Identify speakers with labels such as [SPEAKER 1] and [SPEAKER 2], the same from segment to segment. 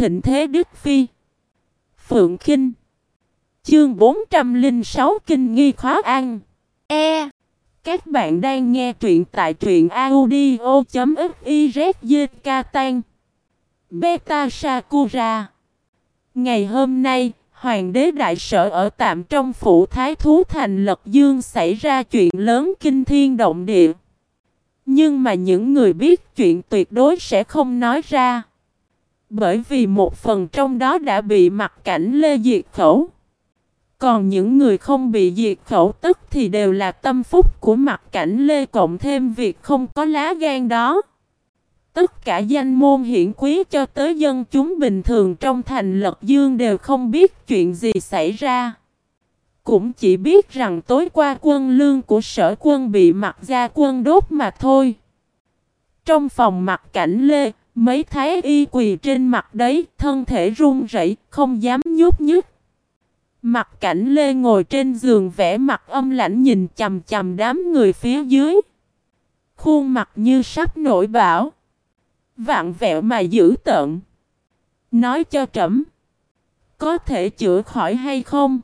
[SPEAKER 1] thịnh thế Đức Phi. Phượng Kinh. Chương 406 Kinh nghi khó ăn E. Các bạn đang nghe truyện tại truyện audio.fiz Tan. Beta Sakura. Ngày hôm nay, Hoàng đế đại sở ở tạm trong phủ Thái Thú Thành Lật Dương xảy ra chuyện lớn kinh thiên động địa. Nhưng mà những người biết chuyện tuyệt đối sẽ không nói ra. Bởi vì một phần trong đó đã bị mặt cảnh lê diệt khẩu. Còn những người không bị diệt khẩu tức thì đều là tâm phúc của mặt cảnh lê cộng thêm việc không có lá gan đó. Tất cả danh môn hiển quý cho tới dân chúng bình thường trong thành lật dương đều không biết chuyện gì xảy ra. Cũng chỉ biết rằng tối qua quân lương của sở quân bị mặt gia quân đốt mà thôi. Trong phòng mặt cảnh lê, mấy thái y quỳ trên mặt đấy, thân thể run rẩy, không dám nhúc nhích. Mặt cảnh lê ngồi trên giường vẽ mặt âm lãnh nhìn chầm chầm đám người phía dưới. Khuôn mặt như sắp nổi bão. Vạn vẹo mà giữ tận. Nói cho trẫm Có thể chữa khỏi hay không?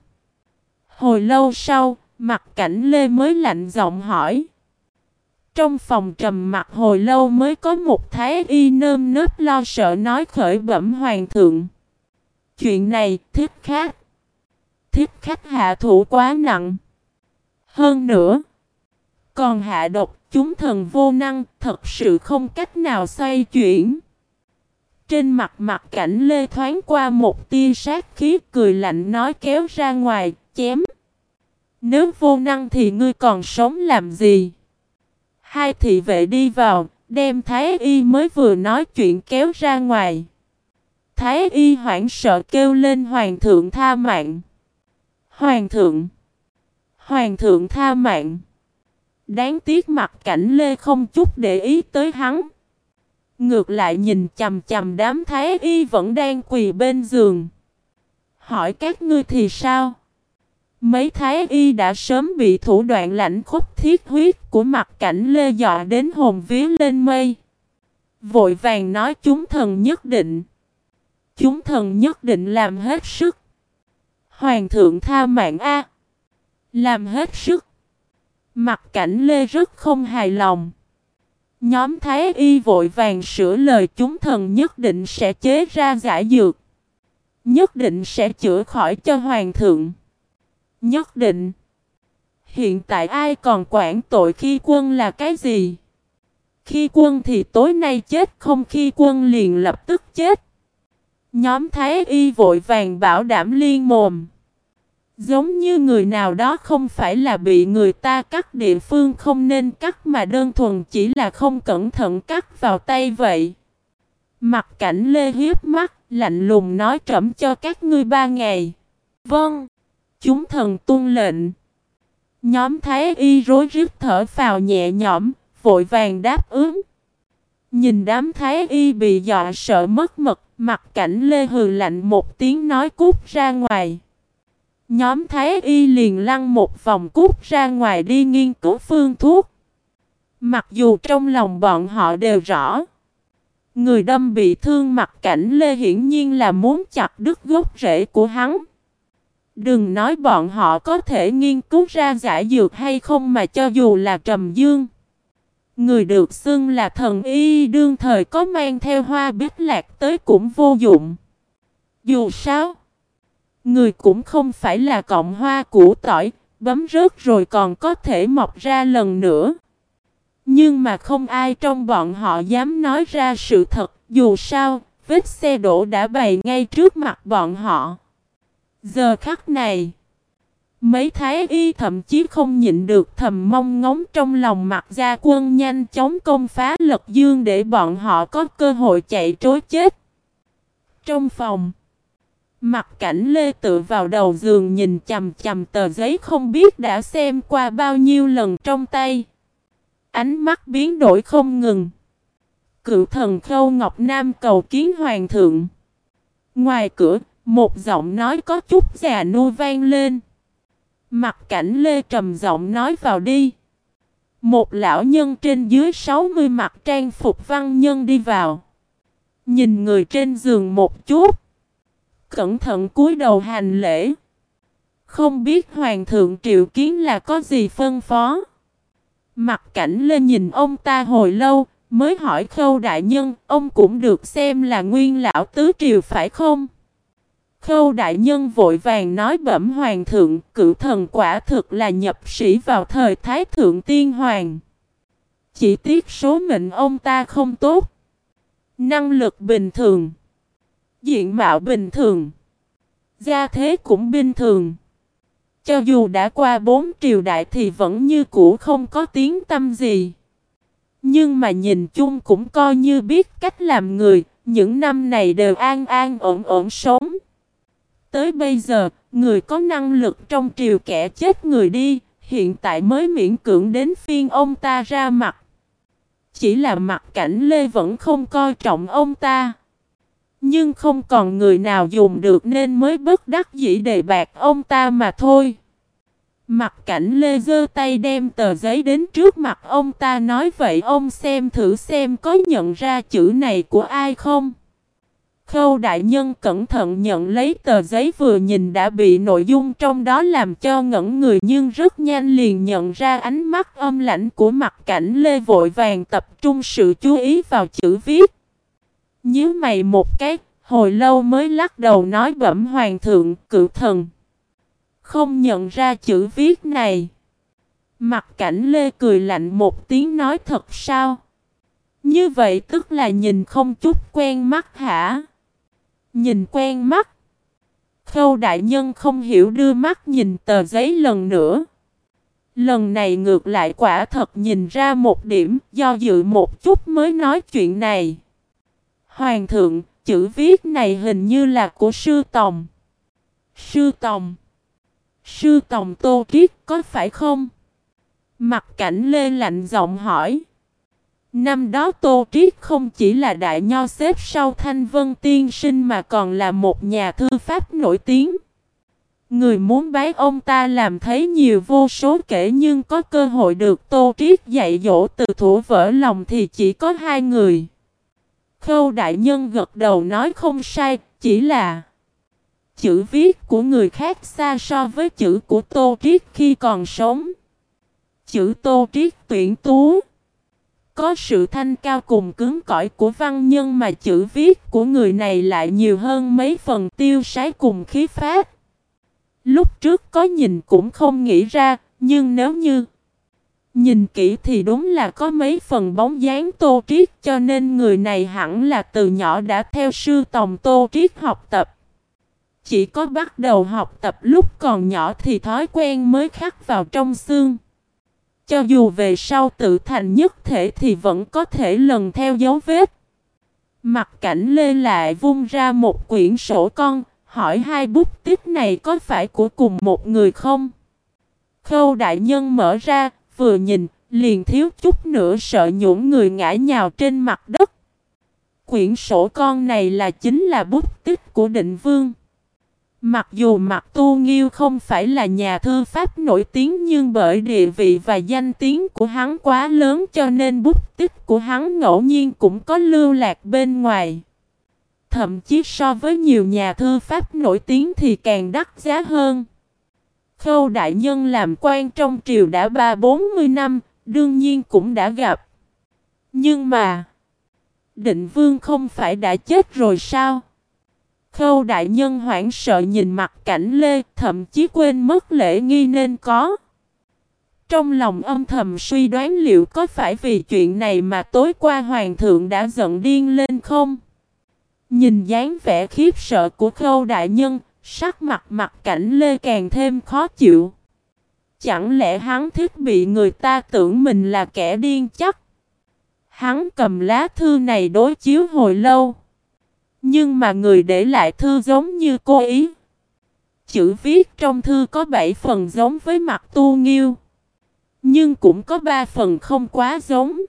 [SPEAKER 1] Hồi lâu sau, mặt cảnh Lê mới lạnh giọng hỏi. Trong phòng trầm mặt hồi lâu mới có một thái y nơm nớp lo sợ nói khởi bẩm hoàng thượng. Chuyện này thiết khác. Thiết khách hạ thủ quá nặng. Hơn nữa. Còn hạ độc chúng thần vô năng thật sự không cách nào xoay chuyển. Trên mặt mặt cảnh lê thoáng qua một tia sát khí cười lạnh nói kéo ra ngoài, chém. Nếu vô năng thì ngươi còn sống làm gì? Hai thị vệ đi vào, đem Thái Y mới vừa nói chuyện kéo ra ngoài. Thái Y hoảng sợ kêu lên Hoàng thượng tha mạng. Hoàng thượng! Hoàng thượng tha mạng! Đáng tiếc mặt cảnh Lê không chút để ý tới hắn. Ngược lại nhìn chầm chầm đám Thái Y vẫn đang quỳ bên giường. Hỏi các ngươi thì sao? Mấy thái y đã sớm bị thủ đoạn lãnh khúc thiết huyết của mặt cảnh lê dọa đến hồn vía lên mây. Vội vàng nói chúng thần nhất định. Chúng thần nhất định làm hết sức. Hoàng thượng tha mạng A. Làm hết sức. Mặt cảnh lê rất không hài lòng. Nhóm thái y vội vàng sửa lời chúng thần nhất định sẽ chế ra giải dược. Nhất định sẽ chữa khỏi cho hoàng thượng. Nhất định. Hiện tại ai còn quản tội khi quân là cái gì? Khi quân thì tối nay chết không khi quân liền lập tức chết. Nhóm Thái Y vội vàng bảo đảm liên mồm. Giống như người nào đó không phải là bị người ta cắt địa phương không nên cắt mà đơn thuần chỉ là không cẩn thận cắt vào tay vậy. Mặt cảnh lê hiếp mắt, lạnh lùng nói trẫm cho các ngươi ba ngày. Vâng. Chúng thần tuân lệnh. Nhóm Thái Y rối rít thở phào nhẹ nhõm, vội vàng đáp ứng. Nhìn đám Thái Y bị dọa sợ mất mật, mặt cảnh lê hừ lạnh một tiếng nói cút ra ngoài. Nhóm Thái Y liền lăn một vòng cút ra ngoài đi nghiên cứu phương thuốc. Mặc dù trong lòng bọn họ đều rõ. Người đâm bị thương mặt cảnh Lê hiển nhiên là muốn chặt đứt gốc rễ của hắn. Đừng nói bọn họ có thể nghiên cứu ra giải dược hay không mà cho dù là trầm dương. Người được xưng là thần y đương thời có mang theo hoa biết lạc tới cũng vô dụng. Dù sao, người cũng không phải là cọng hoa củ tỏi, bấm rớt rồi còn có thể mọc ra lần nữa. Nhưng mà không ai trong bọn họ dám nói ra sự thật, dù sao, vết xe đổ đã bày ngay trước mặt bọn họ. Giờ khắc này, mấy thái y thậm chí không nhịn được thầm mong ngóng trong lòng mặt gia quân nhanh chóng công phá lật dương để bọn họ có cơ hội chạy trối chết. Trong phòng, mặt cảnh lê tự vào đầu giường nhìn chầm chầm tờ giấy không biết đã xem qua bao nhiêu lần trong tay. Ánh mắt biến đổi không ngừng. Cựu thần khâu Ngọc Nam cầu kiến hoàng thượng. Ngoài cửa, một giọng nói có chút già nua vang lên. Mặt cảnh Lê trầm giọng nói vào đi. Một lão nhân trên dưới 60 mặt trang phục văn nhân đi vào. Nhìn người trên giường một chút. Cẩn thận cúi đầu hành lễ. Không biết Hoàng thượng Triệu Kiến là có gì phân phó. Mặt cảnh lên nhìn ông ta hồi lâu, mới hỏi khâu đại nhân, ông cũng được xem là nguyên lão tứ triều phải không? Khâu đại nhân vội vàng nói bẩm hoàng thượng, cựu thần quả thực là nhập sĩ vào thời thái thượng tiên hoàng. Chỉ tiếc số mệnh ông ta không tốt. Năng lực bình thường. Diện mạo bình thường. Gia thế cũng bình thường. Cho dù đã qua bốn triều đại thì vẫn như cũ không có tiếng tâm gì. Nhưng mà nhìn chung cũng coi như biết cách làm người, những năm này đều an an ổn ổn sống. Tới bây giờ, người có năng lực trong triều kẻ chết người đi, hiện tại mới miễn cưỡng đến phiên ông ta ra mặt. Chỉ là mặt cảnh Lê vẫn không coi trọng ông ta. Nhưng không còn người nào dùng được nên mới bất đắc dĩ đề bạc ông ta mà thôi. Mặt cảnh Lê giơ tay đem tờ giấy đến trước mặt ông ta nói vậy ông xem thử xem có nhận ra chữ này của ai không. Khâu đại nhân cẩn thận nhận lấy tờ giấy vừa nhìn đã bị nội dung trong đó làm cho ngẩn người nhưng rất nhanh liền nhận ra ánh mắt âm lãnh của mặt cảnh Lê vội vàng tập trung sự chú ý vào chữ viết. Nhớ mày một cái, hồi lâu mới lắc đầu nói bẩm hoàng thượng cự thần. Không nhận ra chữ viết này. Mặt cảnh Lê cười lạnh một tiếng nói thật sao? Như vậy tức là nhìn không chút quen mắt hả? Nhìn quen mắt. Khâu đại nhân không hiểu đưa mắt nhìn tờ giấy lần nữa. Lần này ngược lại quả thật nhìn ra một điểm, do dự một chút mới nói chuyện này. Hoàng thượng, chữ viết này hình như là của sư tòng. Sư tòng. Sư tòng tô kiết có phải không? Mặt cảnh lê lạnh giọng hỏi. Năm đó Tô Triết không chỉ là đại nho xếp sau Thanh Vân Tiên Sinh mà còn là một nhà thư pháp nổi tiếng. Người muốn bái ông ta làm thấy nhiều vô số kể nhưng có cơ hội được Tô Triết dạy dỗ từ thủ vỡ lòng thì chỉ có hai người. Khâu đại nhân gật đầu nói không sai, chỉ là chữ viết của người khác xa so với chữ của Tô Triết khi còn sống. Chữ Tô Triết tuyển tú. Có sự thanh cao cùng cứng cỏi của văn nhân mà chữ viết của người này lại nhiều hơn mấy phần tiêu sái cùng khí phát. Lúc trước có nhìn cũng không nghĩ ra, nhưng nếu như nhìn kỹ thì đúng là có mấy phần bóng dáng tô triết cho nên người này hẳn là từ nhỏ đã theo sư tòng tô triết học tập. Chỉ có bắt đầu học tập lúc còn nhỏ thì thói quen mới khắc vào trong xương. Cho dù về sau tự thành nhất thể thì vẫn có thể lần theo dấu vết. Mặt cảnh lê lại vung ra một quyển sổ con, hỏi hai bút tích này có phải của cùng một người không? Khâu đại nhân mở ra, vừa nhìn, liền thiếu chút nữa sợ nhũng người ngã nhào trên mặt đất. Quyển sổ con này là chính là bút tích của định vương. Mặc dù Mạc Tu Nghiêu không phải là nhà thư pháp nổi tiếng nhưng bởi địa vị và danh tiếng của hắn quá lớn cho nên bút tích của hắn ngẫu nhiên cũng có lưu lạc bên ngoài. Thậm chí so với nhiều nhà thư pháp nổi tiếng thì càng đắt giá hơn. Khâu đại nhân làm quan trong triều đã ba bốn mươi năm, đương nhiên cũng đã gặp. Nhưng mà, định vương không phải đã chết rồi sao? Khâu đại nhân hoảng sợ nhìn mặt cảnh lê, thậm chí quên mất lễ nghi nên có. Trong lòng âm thầm suy đoán liệu có phải vì chuyện này mà tối qua hoàng thượng đã giận điên lên không? Nhìn dáng vẻ khiếp sợ của khâu đại nhân, sắc mặt mặt cảnh lê càng thêm khó chịu. Chẳng lẽ hắn thích bị người ta tưởng mình là kẻ điên chắc? Hắn cầm lá thư này đối chiếu hồi lâu. Nhưng mà người để lại thư giống như cô ý. Chữ viết trong thư có 7 phần giống với mặt tu nghiêu. Nhưng cũng có 3 phần không quá giống.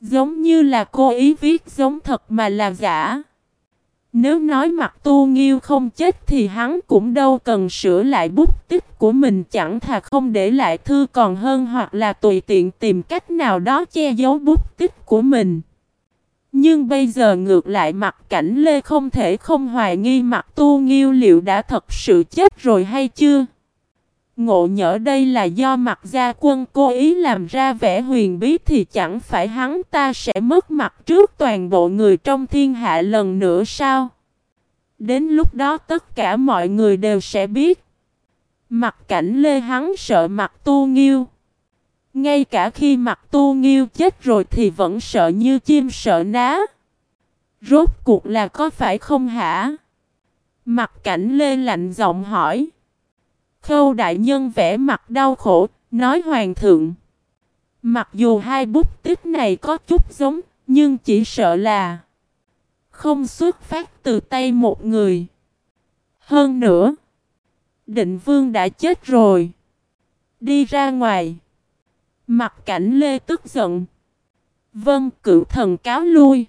[SPEAKER 1] Giống như là cô ý viết giống thật mà là giả. Nếu nói mặt tu nghiêu không chết thì hắn cũng đâu cần sửa lại bút tích của mình, chẳng thà không để lại thư còn hơn hoặc là tùy tiện tìm cách nào đó che giấu bút tích của mình. Nhưng bây giờ ngược lại mặt cảnh Lê không thể không hoài nghi mặt tu nghiêu liệu đã thật sự chết rồi hay chưa. Ngộ nhỡ đây là do mặt gia quân cố ý làm ra vẻ huyền bí thì chẳng phải hắn ta sẽ mất mặt trước toàn bộ người trong thiên hạ lần nữa sao? Đến lúc đó tất cả mọi người đều sẽ biết. Mặt cảnh lê hắn sợ mặt tu nghiêu. Ngay cả khi mặt tu nghiêu chết rồi thì vẫn sợ như chim sợ ná. Rốt cuộc là có phải không hả? Mặt cảnh lê lạnh giọng hỏi. Khâu đại nhân vẽ mặt đau khổ, nói hoàng thượng. Mặc dù hai bút tích này có chút giống, nhưng chỉ sợ là không xuất phát từ tay một người. Hơn nữa, định vương đã chết rồi. Đi ra ngoài. Mặt cảnh lê tức giận. vâng cựu thần cáo lui.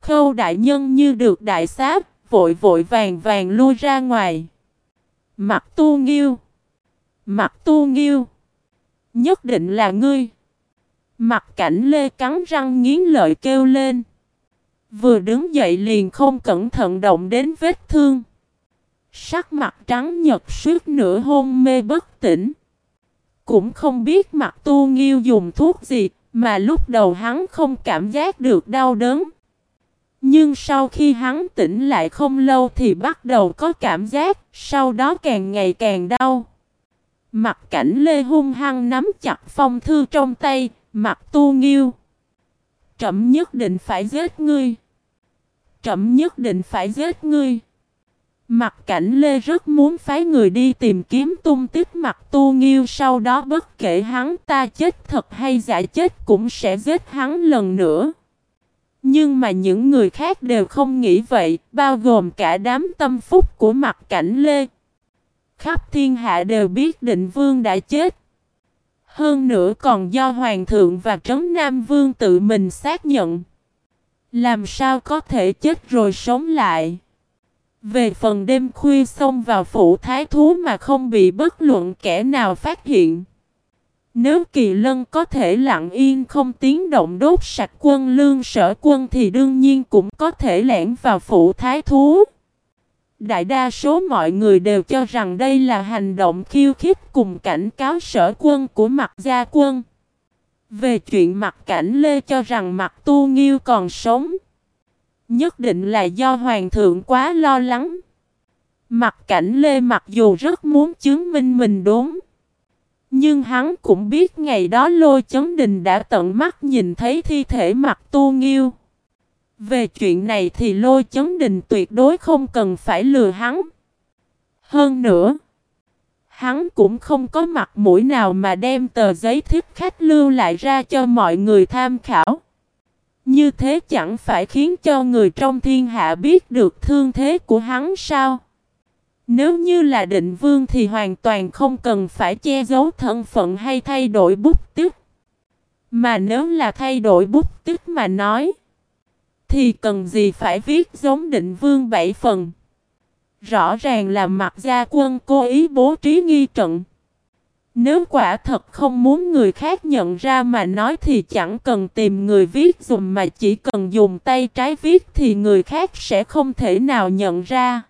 [SPEAKER 1] Khâu đại nhân như được đại sát, vội vội vàng vàng lui ra ngoài. Mặt tu nghiêu. Mặt tu nghiêu. Nhất định là ngươi. Mặt cảnh lê cắn răng nghiến lợi kêu lên. Vừa đứng dậy liền không cẩn thận động đến vết thương. Sắc mặt trắng nhật suốt nửa hôn mê bất tỉnh. Cũng không biết mặt tu nghiêu dùng thuốc gì, mà lúc đầu hắn không cảm giác được đau đớn. Nhưng sau khi hắn tỉnh lại không lâu thì bắt đầu có cảm giác, sau đó càng ngày càng đau. Mặt cảnh Lê hung hăng nắm chặt phong thư trong tay, mặt tu nghiêu. Trậm nhất định phải giết ngươi. Trậm nhất định phải giết ngươi. Mặt cảnh Lê rất muốn phái người đi tìm kiếm tung tích mặt tu nghiêu sau đó bất kể hắn ta chết thật hay giả chết cũng sẽ giết hắn lần nữa. Nhưng mà những người khác đều không nghĩ vậy, bao gồm cả đám tâm phúc của mặt cảnh Lê. Khắp thiên hạ đều biết định vương đã chết. Hơn nữa còn do Hoàng thượng và Trấn Nam Vương tự mình xác nhận. Làm sao có thể chết rồi sống lại. Về phần đêm khuya xông vào phủ thái thú mà không bị bất luận kẻ nào phát hiện. Nếu kỳ lân có thể lặng yên không tiếng động đốt sạch quân lương sở quân thì đương nhiên cũng có thể lẻn vào phủ thái thú. Đại đa số mọi người đều cho rằng đây là hành động khiêu khích cùng cảnh cáo sở quân của mặt gia quân. Về chuyện mặt cảnh Lê cho rằng mặt tu nghiêu còn sống. Nhất định là do hoàng thượng quá lo lắng. Mặt cảnh Lê mặc dù rất muốn chứng minh mình đúng. Nhưng hắn cũng biết ngày đó lôi chấn đình đã tận mắt nhìn thấy thi thể mặt tu nghiêu. Về chuyện này thì lôi chấn đình tuyệt đối không cần phải lừa hắn. Hơn nữa, hắn cũng không có mặt mũi nào mà đem tờ giấy thiếp khách lưu lại ra cho mọi người tham khảo. Như thế chẳng phải khiến cho người trong thiên hạ biết được thương thế của hắn sao? Nếu như là định vương thì hoàn toàn không cần phải che giấu thân phận hay thay đổi bút tức. Mà nếu là thay đổi bút tức mà nói, thì cần gì phải viết giống định vương bảy phần. Rõ ràng là mặt gia quân cố ý bố trí nghi trận. Nếu quả thật không muốn người khác nhận ra mà nói thì chẳng cần tìm người viết dùng mà chỉ cần dùng tay trái viết thì người khác sẽ không thể nào nhận ra.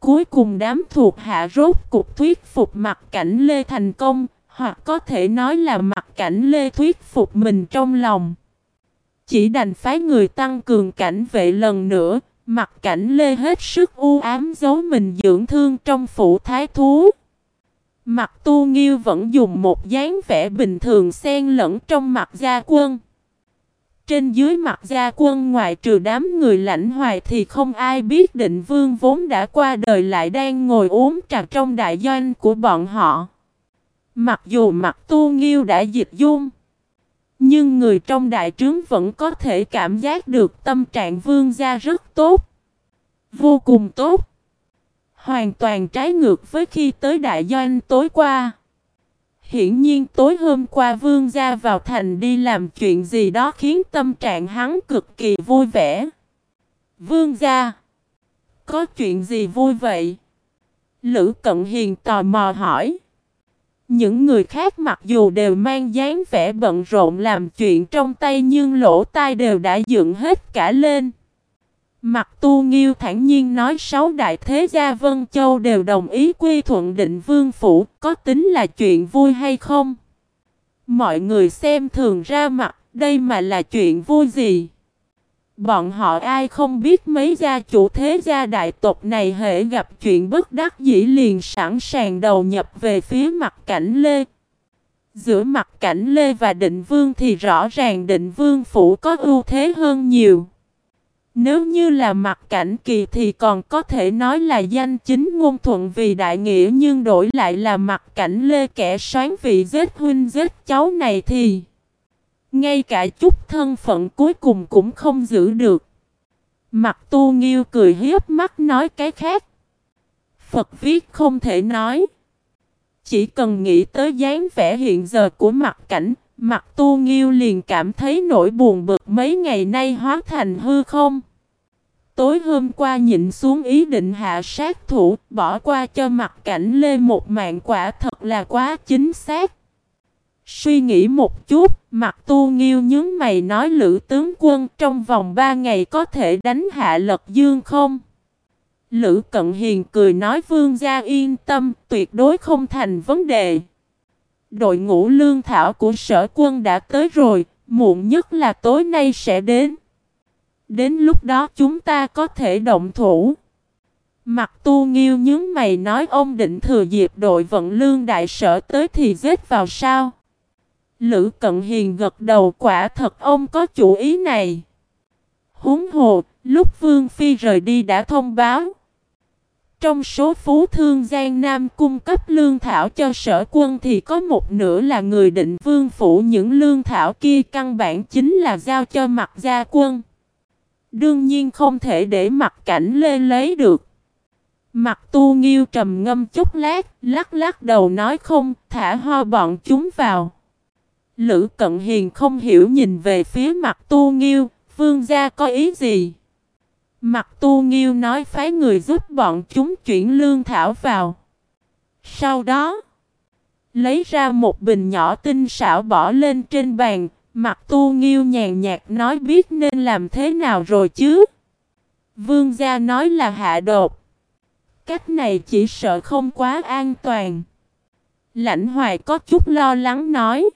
[SPEAKER 1] Cuối cùng đám thuộc hạ rốt cục thuyết phục mặt cảnh Lê thành công, hoặc có thể nói là mặt cảnh Lê thuyết phục mình trong lòng. Chỉ đành phái người tăng cường cảnh vệ lần nữa, mặt cảnh Lê hết sức u ám giấu mình dưỡng thương trong phủ thái thú. Mặt tu nghiêu vẫn dùng một dáng vẻ bình thường xen lẫn trong mặt gia quân. Trên dưới mặt gia quân ngoài trừ đám người lãnh hoài thì không ai biết định vương vốn đã qua đời lại đang ngồi uống trà trong đại doanh của bọn họ. Mặc dù mặt tu nghiêu đã dịch dung, nhưng người trong đại trướng vẫn có thể cảm giác được tâm trạng vương gia rất tốt. Vô cùng tốt. Hoàn toàn trái ngược với khi tới đại doanh tối qua. Hiển nhiên tối hôm qua vương gia vào thành đi làm chuyện gì đó khiến tâm trạng hắn cực kỳ vui vẻ. Vương gia, có chuyện gì vui vậy? Lữ Cận Hiền tò mò hỏi. Những người khác mặc dù đều mang dáng vẻ bận rộn làm chuyện trong tay nhưng lỗ tai đều đã dựng hết cả lên. Mặt tu nghiêu thản nhiên nói sáu đại thế gia Vân Châu đều đồng ý quy thuận định vương phủ, có tính là chuyện vui hay không? Mọi người xem thường ra mặt, đây mà là chuyện vui gì? Bọn họ ai không biết mấy gia chủ thế gia đại tộc này hệ gặp chuyện bất đắc dĩ liền sẵn sàng đầu nhập về phía mặt cảnh Lê. Giữa mặt cảnh Lê và định vương thì rõ ràng định vương phủ có ưu thế hơn nhiều. Nếu như là mặt cảnh kỳ thì còn có thể nói là danh chính ngôn thuận vì đại nghĩa nhưng đổi lại là mặt cảnh lê kẻ soán vị giết huynh giết cháu này thì ngay cả chút thân phận cuối cùng cũng không giữ được. Mặt tu nghiêu cười hiếp mắt nói cái khác. Phật viết không thể nói. Chỉ cần nghĩ tới dáng vẻ hiện giờ của mặt cảnh, mặt tu nghiêu liền cảm thấy nỗi buồn bực mấy ngày nay hóa thành hư không. Tối hôm qua nhịn xuống ý định hạ sát thủ, bỏ qua cho mặt cảnh lê một mạng quả thật là quá chính xác. Suy nghĩ một chút, mặt tu nghiêu nhướng mày nói lữ tướng quân trong vòng ba ngày có thể đánh hạ lật dương không? Lữ cận hiền cười nói vương gia yên tâm, tuyệt đối không thành vấn đề. Đội ngũ lương thảo của sở quân đã tới rồi, muộn nhất là tối nay sẽ đến. Đến lúc đó chúng ta có thể động thủ. Mặt tu nghiêu nhướng mày nói ông định thừa dịp đội vận lương đại sở tới thì giết vào sao. Lữ Cận Hiền gật đầu quả thật ông có chủ ý này. Húng hồ, lúc Vương Phi rời đi đã thông báo. Trong số phú thương Giang Nam cung cấp lương thảo cho sở quân thì có một nửa là người định vương phủ những lương thảo kia căn bản chính là giao cho mặt gia quân. Đương nhiên không thể để mặt cảnh lê lấy được. Mặt tu nghiêu trầm ngâm chút lát, lắc lắc đầu nói không, thả ho bọn chúng vào. Lữ Cận Hiền không hiểu nhìn về phía mặt tu nghiêu, vương gia có ý gì? Mặt tu nghiêu nói phái người giúp bọn chúng chuyển lương thảo vào. Sau đó, lấy ra một bình nhỏ tinh xảo bỏ lên trên bàn, mặt tu nghiêu nhàn nhạt nói biết nên làm thế nào rồi chứ. Vương gia nói là hạ đột. Cách này chỉ sợ không quá an toàn. Lãnh hoài có chút lo lắng nói.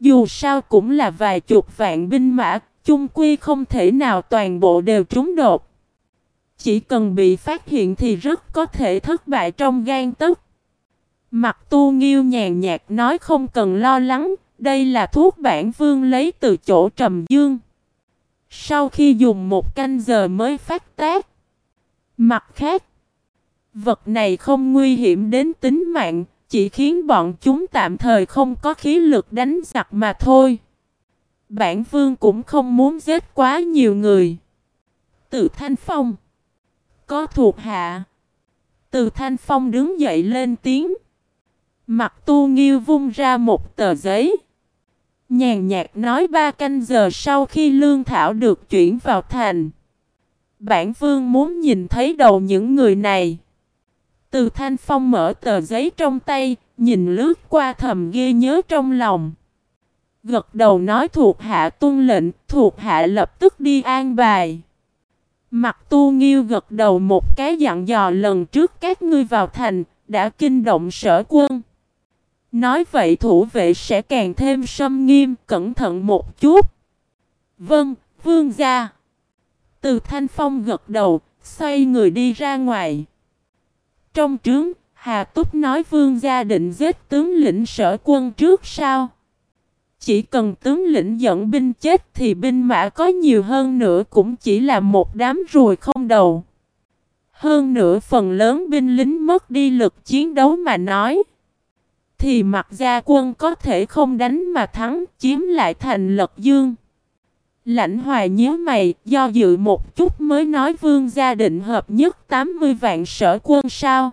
[SPEAKER 1] Dù sao cũng là vài chục vạn binh mã, chung quy không thể nào toàn bộ đều trúng đột. Chỉ cần bị phát hiện thì rất có thể thất bại trong gan tức. Mặt tu nghiêu nhàn nhạt nói không cần lo lắng, đây là thuốc bản vương lấy từ chỗ trầm dương. Sau khi dùng một canh giờ mới phát tác. Mặt khác, vật này không nguy hiểm đến tính mạng, chỉ khiến bọn chúng tạm thời không có khí lực đánh giặc mà thôi. Bản vương cũng không muốn giết quá nhiều người. Từ Thanh Phong. Có thuộc hạ. Từ Thanh Phong đứng dậy lên tiếng. Mặt tu nghiêu vung ra một tờ giấy. Nhàn nhạt nói ba canh giờ sau khi lương thảo được chuyển vào thành. Bản vương muốn nhìn thấy đầu những người này. Từ thanh phong mở tờ giấy trong tay, nhìn lướt qua thầm ghê nhớ trong lòng. Gật đầu nói thuộc hạ tuân lệnh, thuộc hạ lập tức đi an bài. Mặt tu nghiêu gật đầu một cái dặn dò lần trước các ngươi vào thành, đã kinh động sở quân. Nói vậy thủ vệ sẽ càng thêm sâm nghiêm, cẩn thận một chút. Vâng, vương gia. Từ thanh phong gật đầu, xoay người đi ra ngoài. Trong trướng, Hà Túc nói vương gia định giết tướng lĩnh sở quân trước sao? Chỉ cần tướng lĩnh dẫn binh chết thì binh mã có nhiều hơn nữa cũng chỉ là một đám ruồi không đầu. Hơn nữa phần lớn binh lính mất đi lực chiến đấu mà nói. Thì mặt gia quân có thể không đánh mà thắng chiếm lại thành lật dương. Lãnh hoài nhớ mày, do dự một chút mới nói vương gia định hợp nhất 80 vạn sở quân sao.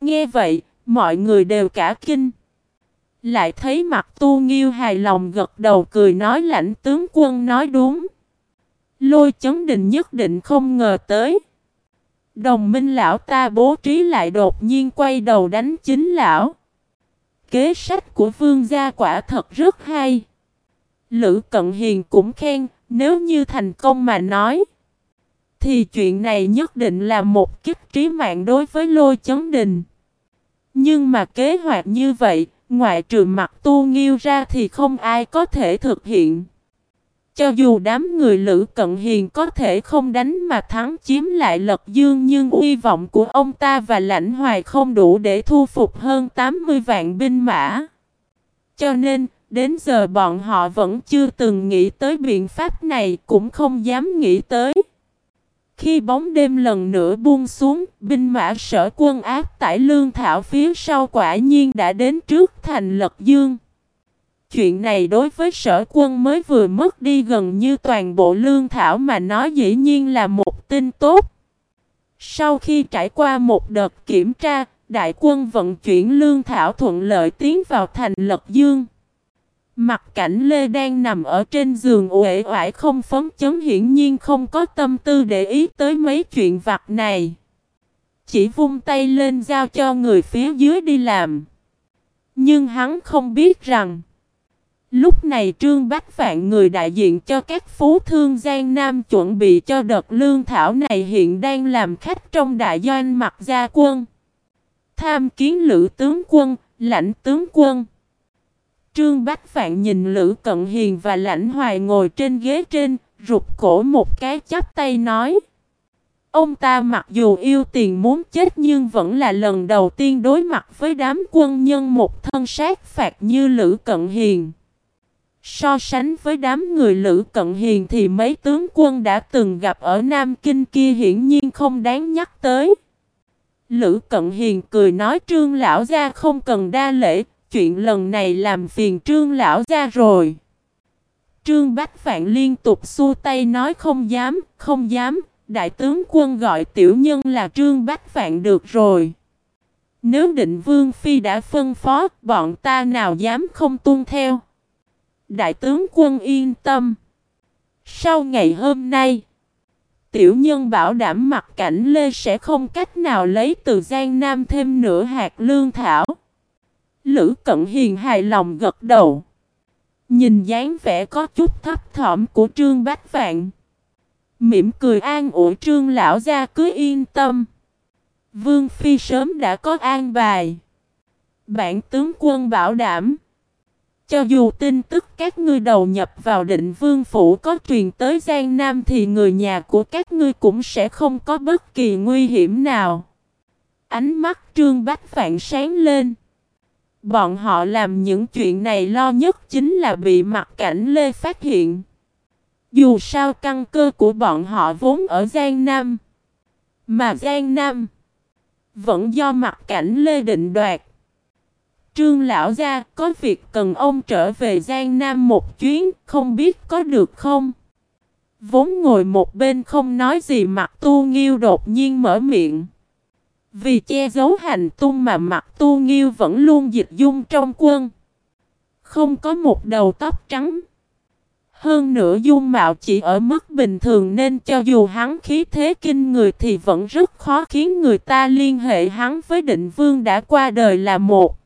[SPEAKER 1] Nghe vậy, mọi người đều cả kinh. Lại thấy mặt tu nghiêu hài lòng gật đầu cười nói lãnh tướng quân nói đúng. Lôi chấn định nhất định không ngờ tới. Đồng minh lão ta bố trí lại đột nhiên quay đầu đánh chính lão. Kế sách của vương gia quả thật rất hay. Lữ Cận Hiền cũng khen, nếu như thành công mà nói. Thì chuyện này nhất định là một kích trí mạng đối với lôi chấn đình. Nhưng mà kế hoạch như vậy, ngoại trừ mặt tu nghiêu ra thì không ai có thể thực hiện. Cho dù đám người Lữ Cận Hiền có thể không đánh mà thắng chiếm lại lật dương nhưng uy vọng của ông ta và lãnh hoài không đủ để thu phục hơn 80 vạn binh mã. Cho nên, đến giờ bọn họ vẫn chưa từng nghĩ tới biện pháp này cũng không dám nghĩ tới. Khi bóng đêm lần nữa buông xuống, binh mã sở quân áp tải lương thảo phía sau quả nhiên đã đến trước thành lật dương. Chuyện này đối với sở quân mới vừa mất đi gần như toàn bộ lương thảo mà nói dĩ nhiên là một tin tốt. Sau khi trải qua một đợt kiểm tra, đại quân vận chuyển lương thảo thuận lợi tiến vào thành Lật Dương. Mặt cảnh Lê đang nằm ở trên giường uể oải không phấn chấn hiển nhiên không có tâm tư để ý tới mấy chuyện vặt này. Chỉ vung tay lên giao cho người phía dưới đi làm. Nhưng hắn không biết rằng Lúc này Trương Bách Phạn người đại diện cho các phú thương Giang Nam chuẩn bị cho đợt lương thảo này hiện đang làm khách trong đại doanh mặt gia quân. Tham kiến lữ tướng quân, lãnh tướng quân. Trương Bách phạn nhìn Lữ Cận Hiền và lãnh hoài ngồi trên ghế trên, rụt cổ một cái chắp tay nói. Ông ta mặc dù yêu tiền muốn chết nhưng vẫn là lần đầu tiên đối mặt với đám quân nhân một thân sát phạt như Lữ Cận Hiền. So sánh với đám người Lữ Cận Hiền thì mấy tướng quân đã từng gặp ở Nam Kinh kia hiển nhiên không đáng nhắc tới. Lữ Cận Hiền cười nói trương lão gia không cần đa lễ, chuyện lần này làm phiền trương lão ra rồi. Trương Bách Phạn liên tục xua tay nói không dám, không dám, đại tướng quân gọi tiểu nhân là Trương Bách Phạn được rồi. Nếu định Vương Phi đã phân phó, bọn ta nào dám không tuân theo. Đại tướng quân yên tâm. Sau ngày hôm nay, tiểu nhân bảo đảm mặt cảnh Lê sẽ không cách nào lấy từ Giang Nam thêm nửa hạt lương thảo. Lữ Cận Hiền hài lòng gật đầu. Nhìn dáng vẻ có chút thấp thỏm của Trương Bách Vạn. Mỉm cười an ủi Trương Lão gia cứ yên tâm. Vương Phi sớm đã có an bài. Bản tướng quân bảo đảm. Cho dù tin tức các ngươi đầu nhập vào định vương phủ có truyền tới Giang Nam thì người nhà của các ngươi cũng sẽ không có bất kỳ nguy hiểm nào. Ánh mắt trương bách Phạn sáng lên. Bọn họ làm những chuyện này lo nhất chính là bị mặt cảnh Lê phát hiện. Dù sao căn cơ của bọn họ vốn ở Giang Nam. Mà Giang Nam vẫn do mặt cảnh Lê định đoạt. Trương lão gia có việc cần ông trở về Giang Nam một chuyến, không biết có được không? Vốn ngồi một bên không nói gì mặt tu nghiêu đột nhiên mở miệng. Vì che giấu hành tung mà mặt tu nghiêu vẫn luôn dịch dung trong quân. Không có một đầu tóc trắng. Hơn nữa dung mạo chỉ ở mức bình thường nên cho dù hắn khí thế kinh người thì vẫn rất khó khiến người ta liên hệ hắn với định vương đã qua đời là một.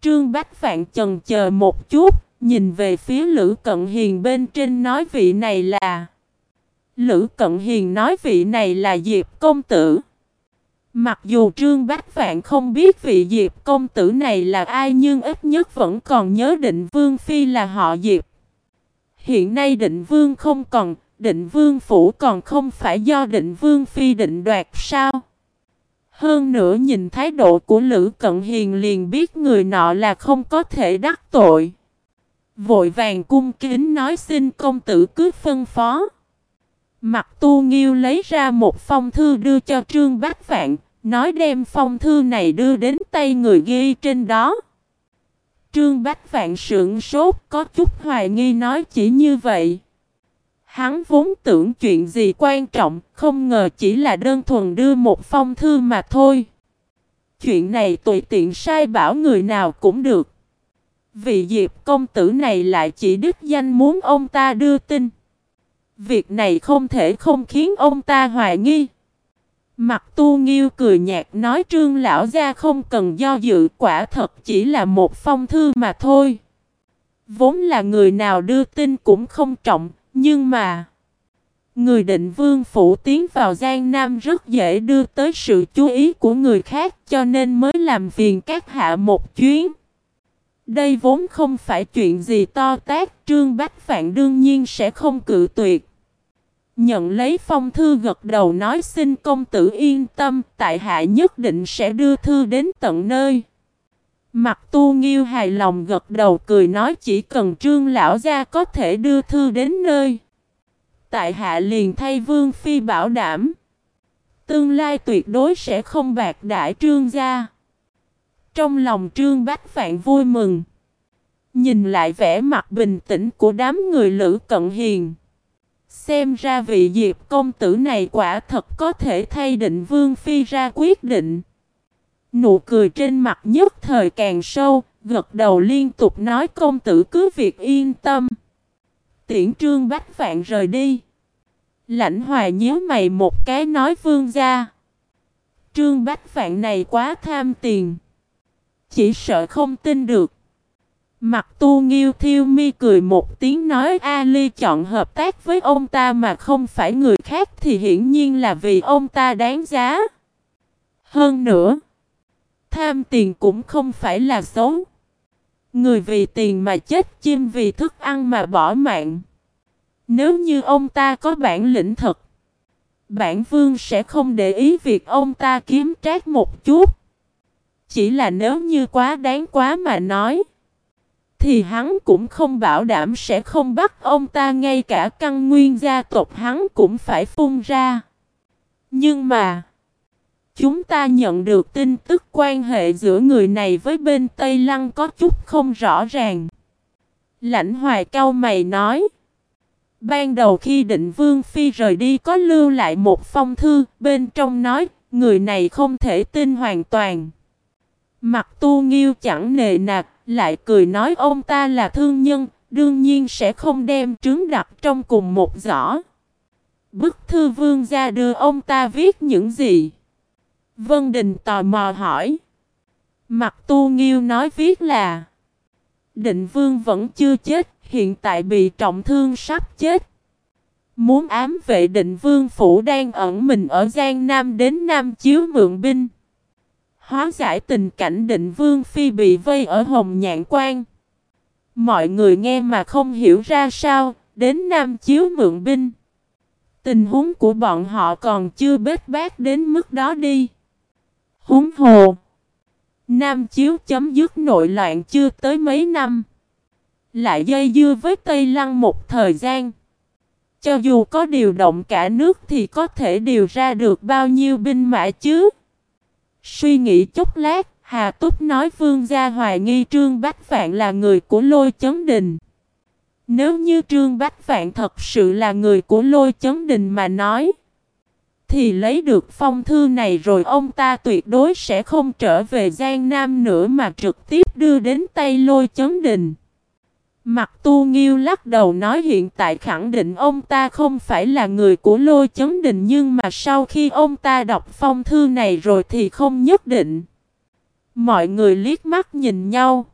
[SPEAKER 1] Trương Bách Phạn chần chờ một chút, nhìn về phía Lữ Cận Hiền bên trên nói vị này là... Lữ Cận Hiền nói vị này là Diệp Công Tử. Mặc dù Trương Bách Vạn không biết vị Diệp Công Tử này là ai nhưng ít nhất vẫn còn nhớ định Vương Phi là họ Diệp. Hiện nay định Vương không còn, định Vương Phủ còn không phải do định Vương Phi định đoạt sao? Hơn nữa nhìn thái độ của Lữ Cận Hiền liền biết người nọ là không có thể đắc tội. Vội vàng cung kính nói xin công tử cứ phân phó. Mặt tu nghiêu lấy ra một phong thư đưa cho Trương Bách Vạn, nói đem phong thư này đưa đến tay người ghi trên đó. Trương Bách Vạn sượng sốt có chút hoài nghi nói chỉ như vậy. Hắn vốn tưởng chuyện gì quan trọng, không ngờ chỉ là đơn thuần đưa một phong thư mà thôi. Chuyện này tùy tiện sai bảo người nào cũng được. Vị diệp công tử này lại chỉ đích danh muốn ông ta đưa tin. Việc này không thể không khiến ông ta hoài nghi. Mặt tu nghiêu cười nhạt nói trương lão gia không cần do dự quả thật chỉ là một phong thư mà thôi. Vốn là người nào đưa tin cũng không trọng, nhưng mà... Người định vương phủ tiến vào Giang Nam rất dễ đưa tới sự chú ý của người khác cho nên mới làm phiền các hạ một chuyến. Đây vốn không phải chuyện gì to tát Trương Bách Phạn đương nhiên sẽ không cự tuyệt. Nhận lấy phong thư gật đầu nói xin công tử yên tâm, tại hạ nhất định sẽ đưa thư đến tận nơi. Mặt tu nghiêu hài lòng gật đầu cười nói chỉ cần trương lão gia có thể đưa thư đến nơi. Tại hạ liền thay vương phi bảo đảm. Tương lai tuyệt đối sẽ không bạc đại trương gia. Trong lòng trương bách phạn vui mừng. Nhìn lại vẻ mặt bình tĩnh của đám người lữ cận hiền. Xem ra vị diệp công tử này quả thật có thể thay định vương phi ra quyết định. Nụ cười trên mặt nhất thời càng sâu, gật đầu liên tục nói công tử cứ việc yên tâm. Tiễn trương bách vạn rời đi. Lãnh hoài nhớ mày một cái nói vương ra. Trương bách vạn này quá tham tiền. Chỉ sợ không tin được. Mặt tu nghiêu thiêu mi cười một tiếng nói Ali chọn hợp tác với ông ta mà không phải người khác thì hiển nhiên là vì ông ta đáng giá. Hơn nữa, tham tiền cũng không phải là xấu. Người vì tiền mà chết chim vì thức ăn mà bỏ mạng. Nếu như ông ta có bản lĩnh thật, bản vương sẽ không để ý việc ông ta kiếm trác một chút. Chỉ là nếu như quá đáng quá mà nói. Thì hắn cũng không bảo đảm sẽ không bắt ông ta ngay cả căn nguyên gia tộc hắn cũng phải phun ra. Nhưng mà, chúng ta nhận được tin tức quan hệ giữa người này với bên Tây Lăng có chút không rõ ràng. Lãnh hoài cao mày nói. Ban đầu khi định Vương Phi rời đi có lưu lại một phong thư, bên trong nói, người này không thể tin hoàn toàn. Mặt tu nghiêu chẳng nề nạc, lại cười nói ông ta là thương nhân, đương nhiên sẽ không đem trứng đặt trong cùng một giỏ. Bức thư vương gia đưa ông ta viết những gì? Vân Đình tò mò hỏi. Mặt tu nghiêu nói viết là Định vương vẫn chưa chết, hiện tại bị trọng thương sắp chết. Muốn ám vệ định vương phủ đang ẩn mình ở Giang Nam đến Nam chiếu mượn binh. Hóa giải tình cảnh định vương phi bị vây ở hồng nhạn quan. Mọi người nghe mà không hiểu ra sao, đến Nam Chiếu mượn binh. Tình huống của bọn họ còn chưa bết bát đến mức đó đi. Húng hồ. Nam Chiếu chấm dứt nội loạn chưa tới mấy năm. Lại dây dưa với Tây Lăng một thời gian. Cho dù có điều động cả nước thì có thể điều ra được bao nhiêu binh mã chứ? Suy nghĩ chốc lát, Hà Túc nói Vương gia hoài nghi Trương Bách Vạn là người của lôi chấn đình. Nếu như Trương Bách Vạn thật sự là người của lôi chấn đình mà nói, thì lấy được phong thư này rồi ông ta tuyệt đối sẽ không trở về Giang Nam nữa mà trực tiếp đưa đến tay lôi chấn đình. Mặt tu nghiêu lắc đầu nói hiện tại khẳng định ông ta không phải là người của lôi chấn đình, nhưng mà sau khi ông ta đọc phong thư này rồi thì không nhất định. Mọi người liếc mắt nhìn nhau.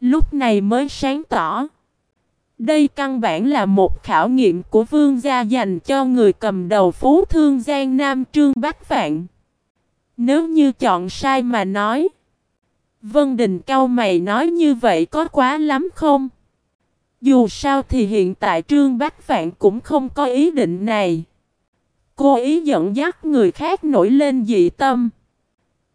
[SPEAKER 1] Lúc này mới sáng tỏ. Đây căn bản là một khảo nghiệm của vương gia dành cho người cầm đầu phú thương Giang Nam Trương Bách vạn Nếu như chọn sai mà nói. Vân Đình cao mày nói như vậy có quá lắm không? Dù sao thì hiện tại Trương Bách Phạn cũng không có ý định này. Cô ý dẫn dắt người khác nổi lên dị tâm.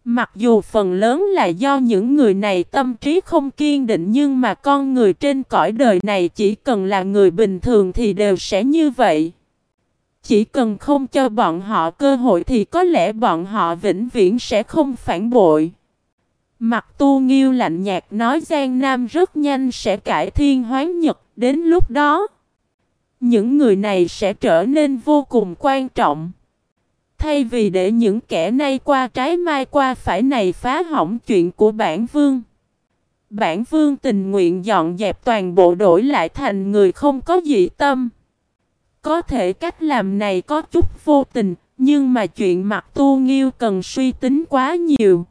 [SPEAKER 1] Mặc dù phần lớn là do những người này tâm trí không kiên định nhưng mà con người trên cõi đời này chỉ cần là người bình thường thì đều sẽ như vậy. Chỉ cần không cho bọn họ cơ hội thì có lẽ bọn họ vĩnh viễn sẽ không phản bội. Mặt tu nghiêu lạnh nhạt nói Giang Nam rất nhanh sẽ cải thiên hoán nhật, đến lúc đó, những người này sẽ trở nên vô cùng quan trọng. Thay vì để những kẻ nay qua trái mai qua phải này phá hỏng chuyện của bản vương. Bản vương tình nguyện dọn dẹp toàn bộ đổi lại thành người không có dị tâm. Có thể cách làm này có chút vô tình, Nhưng mà chuyện mặt tu nghiêu cần suy tính quá nhiều.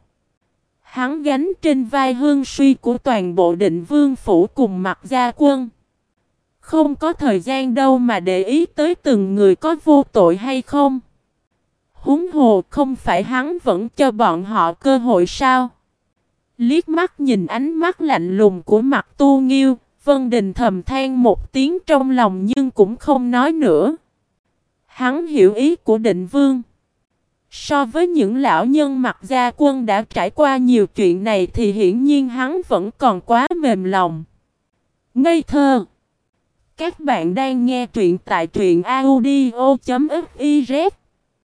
[SPEAKER 1] Hắn gánh trên vai hương suy của toàn bộ định vương phủ cùng mặt gia quân. Không có thời gian đâu mà để ý tới từng người có vô tội hay không. Húng hồ không phải hắn vẫn cho bọn họ cơ hội sao? Liếc mắt nhìn ánh mắt lạnh lùng của mặt tu nghiêu, Vân Đình thầm than một tiếng trong lòng nhưng cũng không nói nữa. Hắn hiểu ý của định vương. So với những lão nhân mặt gia quân đã trải qua nhiều chuyện này thì hiển nhiên hắn vẫn còn quá mềm lòng. Ngây thơ Các bạn đang nghe truyện tại truyện audio.fif